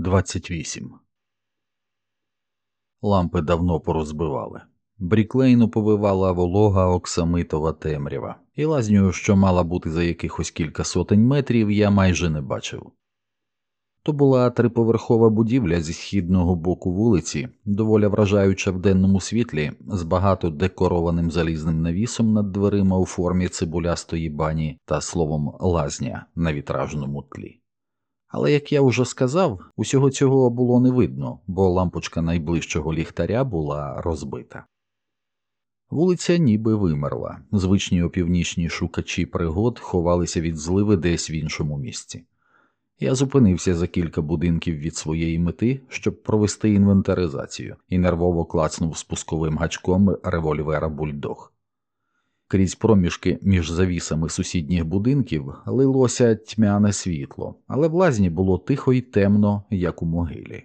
28 Лампи давно порозбивали. Бріклейну повивала волога оксамитова темрява, і лазню, що мала бути за якихось кілька сотень метрів, я майже не бачив. То була триповерхова будівля зі східного боку вулиці, доволі вражаюча в денному світлі, з багато декорованим залізним навісом над дверима у формі цибулястої бані та словом лазня на вітражному тлі. Але, як я вже сказав, усього цього було не видно, бо лампочка найближчого ліхтаря була розбита. Вулиця ніби вимерла, звичні опівнічні шукачі пригод ховалися від зливи десь в іншому місці. Я зупинився за кілька будинків від своєї мети, щоб провести інвентаризацію, і нервово клацнув спусковим гачком револьвера бульдог. Крізь проміжки між завісами сусідніх будинків лилося тьмяне світло, але в лазні було тихо й темно, як у могилі.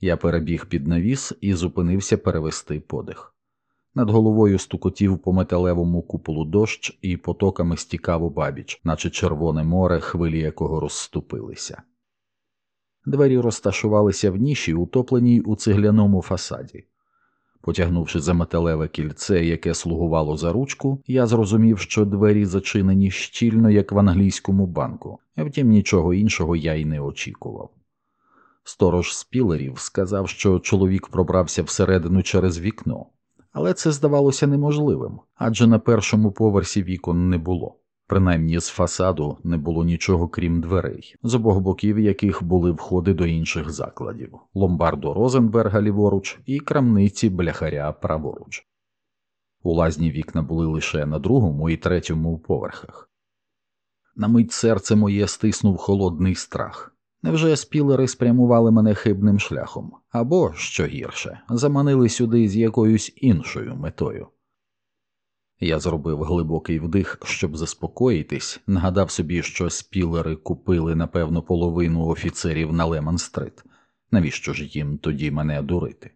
Я перебіг під навіс і зупинився перевести подих. Над головою стукотів по металевому куполу дощ і потоками стікав бабіч, наче червоне море, хвилі якого розступилися. Двері розташувалися в ніші, утопленій у цегляному фасаді. Потягнувши за металеве кільце, яке слугувало за ручку, я зрозумів, що двері зачинені щільно, як в англійському банку, втім нічого іншого я й не очікував. Сторож спілерів сказав, що чоловік пробрався всередину через вікно але це здавалося неможливим, адже на першому поверсі вікон не було. Принаймні з фасаду не було нічого крім дверей, з обох боків яких були входи до інших закладів ломбарду Розенберга ліворуч і крамниці бляхаря праворуч. У лазні вікна були лише на другому і третьому поверхах. На мить серце моє стиснув холодний страх. Невже спілери спрямували мене хибним шляхом, або, що гірше, заманили сюди з якоюсь іншою метою? Я зробив глибокий вдих, щоб заспокоїтись, нагадав собі, що спілери купили напевно половину офіцерів на Лемон-стрит. Навіщо ж їм тоді мене дурити?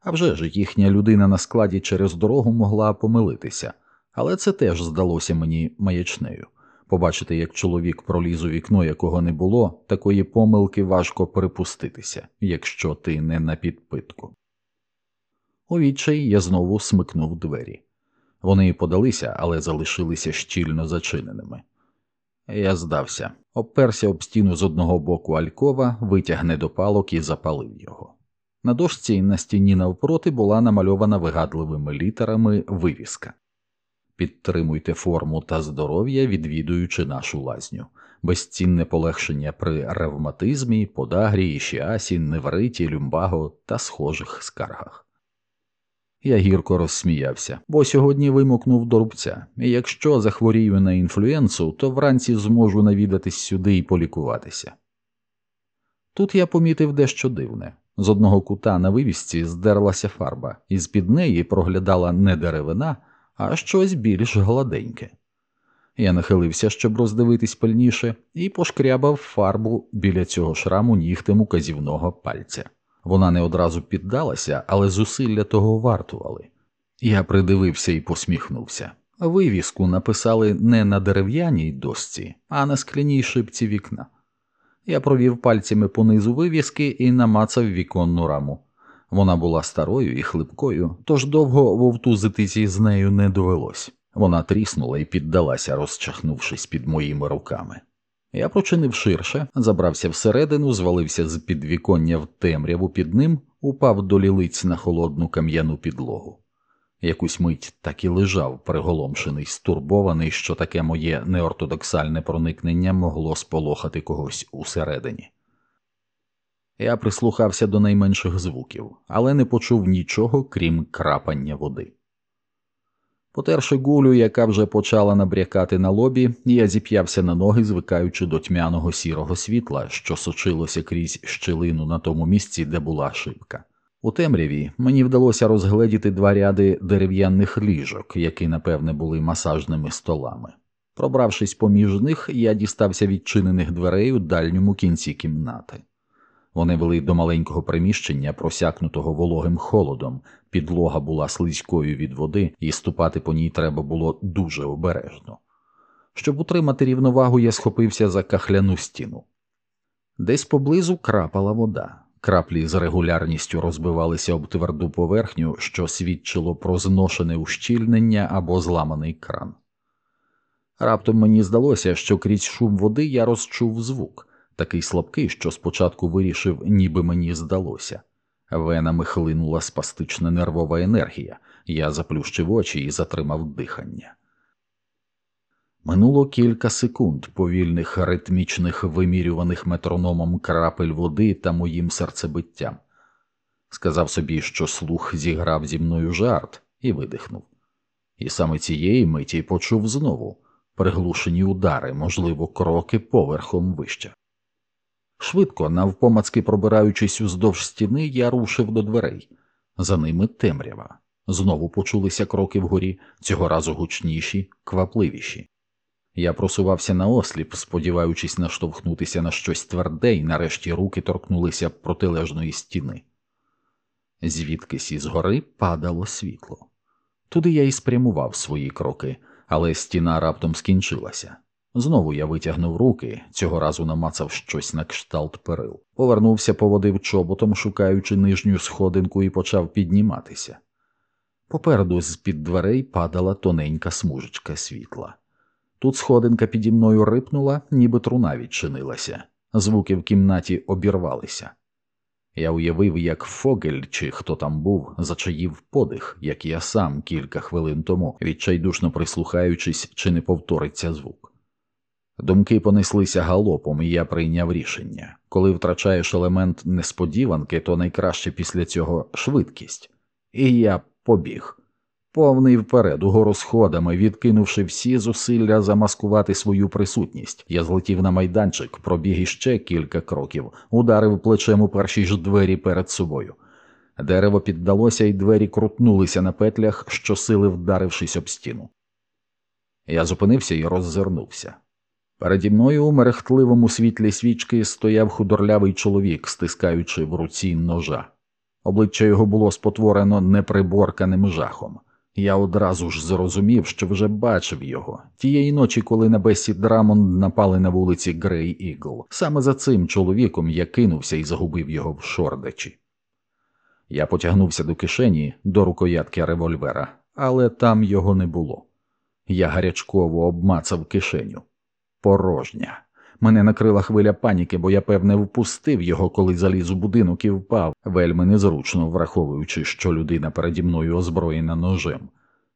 А вже ж їхня людина на складі через дорогу могла помилитися, але це теж здалося мені маячнею. Побачити, як чоловік проліз у вікно, якого не було, такої помилки важко припуститися, якщо ти не на підпитку. У відчай я знову смикнув двері. Вони подалися, але залишилися щільно зачиненими. Я здався, обперся об стіну з одного боку Алькова, витяг недопалок і запалив його. На дошці на стіні навпроти була намальована вигадливими літерами вивіска. Підтримуйте форму та здоров'я, відвідуючи нашу лазню, безцінне полегшення при ревматизмі, подагрі, ішіасі, невриті, люмбаго та схожих скаргах. Я гірко розсміявся, бо сьогодні вимокнув до рубця, і якщо захворію на інфлюенсу, то вранці зможу навідатись сюди і полікуватися. Тут я помітив дещо дивне з одного кута на вивісці здерлася фарба, і з під неї проглядала не деревина а щось більш гладеньке. Я нахилився, щоб роздивитись пильніше, і пошкрябав фарбу біля цього шраму нігтем указівного пальця. Вона не одразу піддалася, але зусилля того вартували. Я придивився і посміхнувся. Вивіску написали не на дерев'яній досці, а на скляній шибці вікна. Я провів пальцями понизу вивіски і намацав віконну раму. Вона була старою і хлипкою, тож довго вовтузитися з нею не довелось. Вона тріснула і піддалася, розчахнувшись під моїми руками. Я прочинив ширше, забрався всередину, звалився з підвіконня в темряву під ним, упав до лілиць на холодну кам'яну підлогу. Якусь мить так і лежав, приголомшений, стурбований, що таке моє неортодоксальне проникнення могло сполохати когось усередині. Я прислухався до найменших звуків, але не почув нічого, крім крапання води. Потерши гулю, яка вже почала набрякати на лобі, я зіп'явся на ноги, звикаючи до тьмяного сірого світла, що сочилося крізь щелину на тому місці, де була шибка. У темряві мені вдалося розгледіти два ряди дерев'яних ліжок, які, напевне, були масажними столами. Пробравшись поміж них, я дістався відчинених дверей у дальньому кінці кімнати. Вони вели до маленького приміщення, просякнутого вологим холодом, підлога була слизькою від води, і ступати по ній треба було дуже обережно. Щоб утримати рівновагу, я схопився за кахляну стіну. Десь поблизу крапала вода. Краплі з регулярністю розбивалися об тверду поверхню, що свідчило про зношене ущільнення або зламаний кран. Раптом мені здалося, що крізь шум води я розчув звук, такий слабкий, що спочатку вирішив, ніби мені здалося. Венами хлинула спастична нервова енергія, я заплющив очі і затримав дихання. Минуло кілька секунд повільних ритмічних вимірюваних метрономом крапель води та моїм серцебиттям. Сказав собі, що слух зіграв зі мною жарт, і видихнув. І саме цієї миті почув знову приглушені удари, можливо, кроки поверхом вище. Швидко, навпомацки пробираючись уздовж стіни, я рушив до дверей. За ними темрява. Знову почулися кроки вгорі, цього разу гучніші, квапливіші. Я просувався на осліп, сподіваючись наштовхнутися на щось тверде, і нарешті руки торкнулися протилежної стіни. Звідкись із гори падало світло. Туди я і спрямував свої кроки, але стіна раптом скінчилася. Знову я витягнув руки, цього разу намацав щось на кшталт перил, повернувся, поводив чоботом, шукаючи нижню сходинку, і почав підніматися. Попереду з під дверей падала тоненька смужечка світла. Тут сходинка піді мною рипнула, ніби труна відчинилася, звуки в кімнаті обірвалися. Я уявив, як Фогель чи хто там був, зачаїв подих, як я сам кілька хвилин тому, відчайдушно прислухаючись, чи не повториться звук. Думки понеслися галопом, і я прийняв рішення коли втрачаєш елемент несподіванки, то найкраще після цього швидкість. І я побіг повний вперед, угору сходами, відкинувши всі зусилля замаскувати свою присутність. Я злетів на майданчик, пробіг іще кілька кроків, ударив плечем у перші ж двері перед собою. Дерево піддалося, і двері крутнулися на петлях, щосили вдарившись об стіну. Я зупинився і роззирнувся. Переді мною у мерехтливому світлі свічки стояв худорлявий чоловік, стискаючи в руці ножа. Обличчя його було спотворено неприборканим жахом. Я одразу ж зрозумів, що вже бачив його тієї ночі, коли на Бесі Драмонд напали на вулиці Грей Ігл. Саме за цим чоловіком я кинувся і загубив його в Шордічі. Я потягнувся до кишені до рукоятки револьвера, але там його не було. Я гарячково обмацав кишеню. Порожня. Мене накрила хвиля паніки, бо я, певне, впустив його, коли заліз у будинок і впав, вельми незручно враховуючи, що людина переді мною озброєна ножем.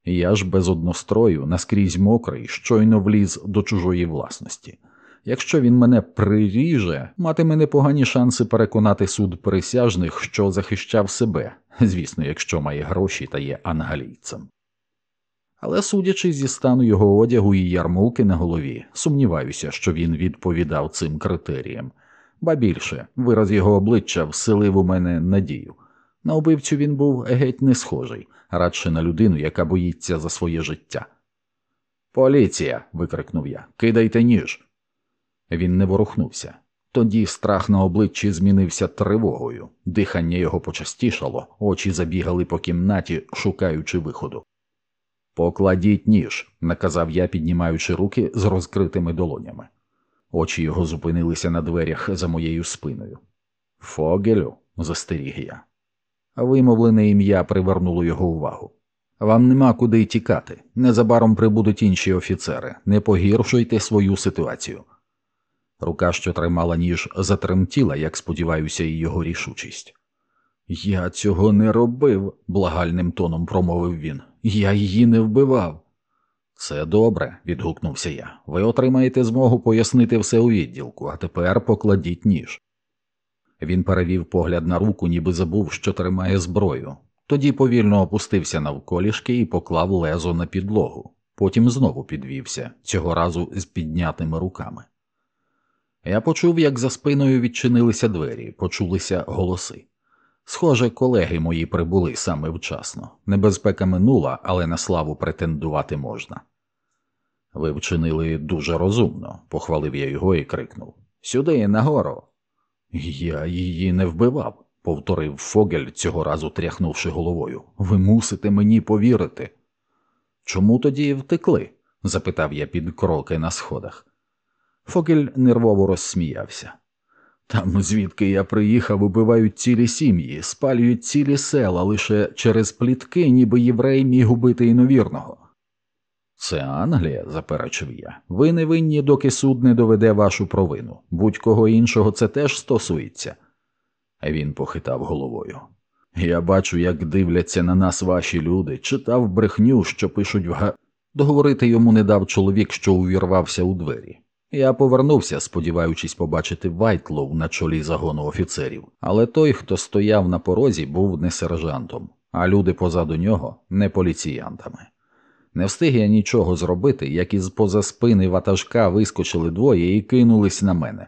Я ж без однострою, наскрізь мокрий, щойно вліз до чужої власності. Якщо він мене приріже, матиме непогані шанси переконати суд присяжних, що захищав себе, звісно, якщо має гроші та є ангалійцем але, судячи зі стану його одягу і ярмулки на голові, сумніваюся, що він відповідав цим критеріям, ба більше вираз його обличчя вселив у мене надію. На убивцю він був геть не схожий, радше на людину, яка боїться за своє життя. Поліція. викрикнув я, кидайте ніж. Він не ворухнувся. Тоді страх на обличчі змінився тривогою, дихання його почастішало, очі забігали по кімнаті, шукаючи виходу. Покладіть ніж, наказав я, піднімаючи руки з розкритими долонями. Очі його зупинилися на дверях за моєю спиною. Фогелю, застеріг я. Вимовлене ім'я привернуло його увагу. Вам нема куди тікати. Незабаром прибудуть інші офіцери. Не погіршуйте свою ситуацію. Рука, що тримала ніж, затремтіла, як сподіваюся, і його рішучість. Я цього не робив, благальним тоном промовив він. Я її не вбивав. Це добре, відгукнувся я. Ви отримаєте змогу пояснити все у відділку, а тепер покладіть ніж. Він перевів погляд на руку, ніби забув, що тримає зброю. Тоді повільно опустився навколішки і поклав лезо на підлогу, потім знову підвівся, цього разу з піднятими руками. Я почув, як за спиною відчинилися двері, почулися голоси. Схоже, колеги мої прибули саме вчасно. Небезпека минула, але на славу претендувати можна. Ви вчинили дуже розумно, похвалив я його і крикнув Сюди, нагору. Я її не вбивав, повторив Фогель, цього разу тряхнувши головою. Ви мусите мені повірити. Чому тоді втекли? запитав я під кроки на сходах. Фогель нервово розсміявся. Там, звідки я приїхав, убивають цілі сім'ї, спалюють цілі села лише через плітки, ніби єврей міг убити іновірного. Це Англія, заперечив я. Ви не винні, доки суд не доведе вашу провину. Будь-кого іншого це теж стосується. Він похитав головою. Я бачу, як дивляться на нас ваші люди, читав брехню, що пишуть в га. Договорити йому не дав чоловік, що увірвався у двері. Я повернувся, сподіваючись побачити Вайтлоу на чолі загону офіцерів, але той, хто стояв на порозі, був не сержантом, а люди позаду нього не поліціянтами. Не встиг я нічого зробити, як із поза спини ватажка вискочили двоє і кинулись на мене.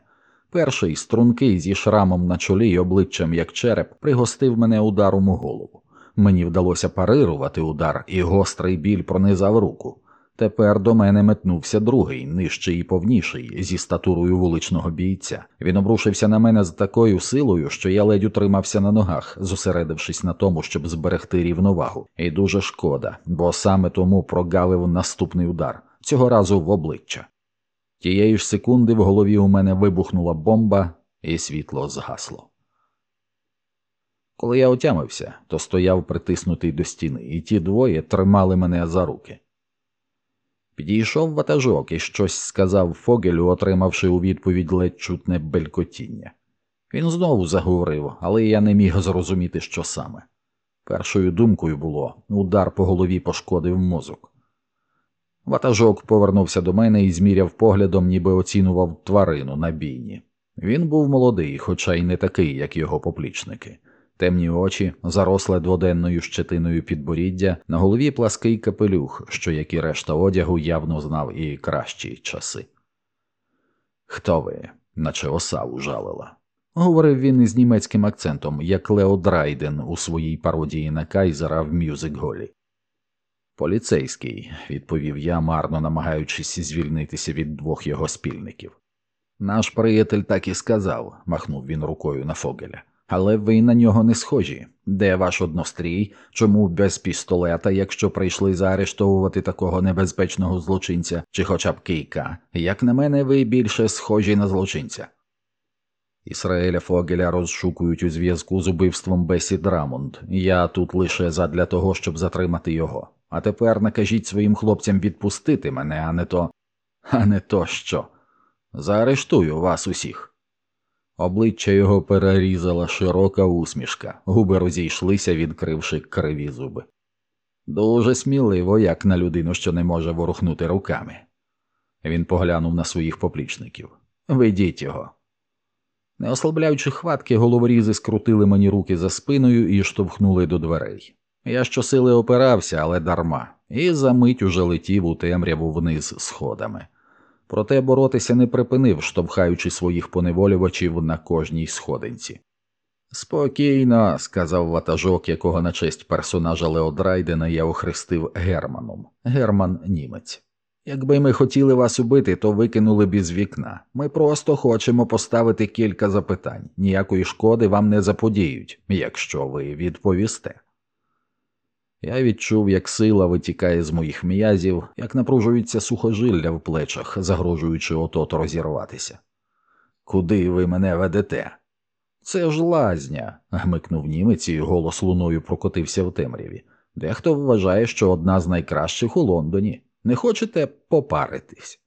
Перший, стрункий зі шрамом на чолі й обличчям як череп, пригостив мене ударом у голову. Мені вдалося парирувати удар, і гострий біль пронизав руку. Тепер до мене метнувся другий, нижчий і повніший, зі статурою вуличного бійця. Він обрушився на мене з такою силою, що я ледь утримався на ногах, зосередившись на тому, щоб зберегти рівновагу. І дуже шкода, бо саме тому прогавив наступний удар, цього разу в обличчя. Тієї ж секунди в голові у мене вибухнула бомба, і світло згасло. Коли я отямився, то стояв притиснутий до стіни, і ті двоє тримали мене за руки. Підійшов ватажок і щось сказав Фогелю, отримавши у відповідь ледь чутне белькотіння. Він знову заговорив, але я не міг зрозуміти, що саме. Першою думкою було удар по голові пошкодив мозок. Ватажок повернувся до мене і зміряв поглядом, ніби оцінував тварину на бійні. Він був молодий, хоча й не такий, як його поплічники. Темні очі, заросле дводенною щетиною підборіддя, на голові плаский капелюх, що, як і решта одягу, явно знав і кращі часи. Хто ви, наче оса ужалила? Говорив він із німецьким акцентом, як Лео Драйден у своїй пародії на Кайзера в мюзик-голі. Поліцейський, відповів я, марно намагаючись звільнитися від двох його спільників. Наш приятель так і сказав, махнув він рукою на Фогеля. Але ви на нього не схожі. Де ваш однострій? Чому без пістолета, якщо прийшли заарештовувати такого небезпечного злочинця, чи хоча б кийка? Як на мене, ви більше схожі на злочинця? Ісраеля Фогеля розшукують у зв'язку з убивством Бесі Драмонд. Я тут лише задля того, щоб затримати його. А тепер накажіть своїм хлопцям відпустити мене, а не то. А не то що. Заарештую вас усіх. Обличчя його перерізала широка усмішка, губи розійшлися, відкривши криві зуби. Дуже сміливо, як на людину, що не може ворухнути руками. Він поглянув на своїх поплічників. Ведіть його. Не ослабляючи хватки, головорізи скрутили мені руки за спиною і штовхнули до дверей. Я щосили опирався, але дарма, і за мить уже летів у темряву вниз сходами проте боротися не припинив, штовхаючи своїх поневолювачів на кожній сходинці. Спокійно, сказав ватажок, якого на честь персонажа Леодрайдена я охрестив Германом. Герман німець. Якби ми хотіли вас убити, то викинули б із вікна. Ми просто хочемо поставити кілька запитань. Ніякої шкоди вам не заподіють, якщо ви відповісте. Я відчув, як сила витікає з моїх м'язів, як напружується сухожилля в плечах, загрожуючи отот розірватися. Куди ви мене ведете? Це ж лазня, гмикнув німець і голос луною прокотився в темряві. Дехто вважає, що одна з найкращих у Лондоні. Не хочете попаритись?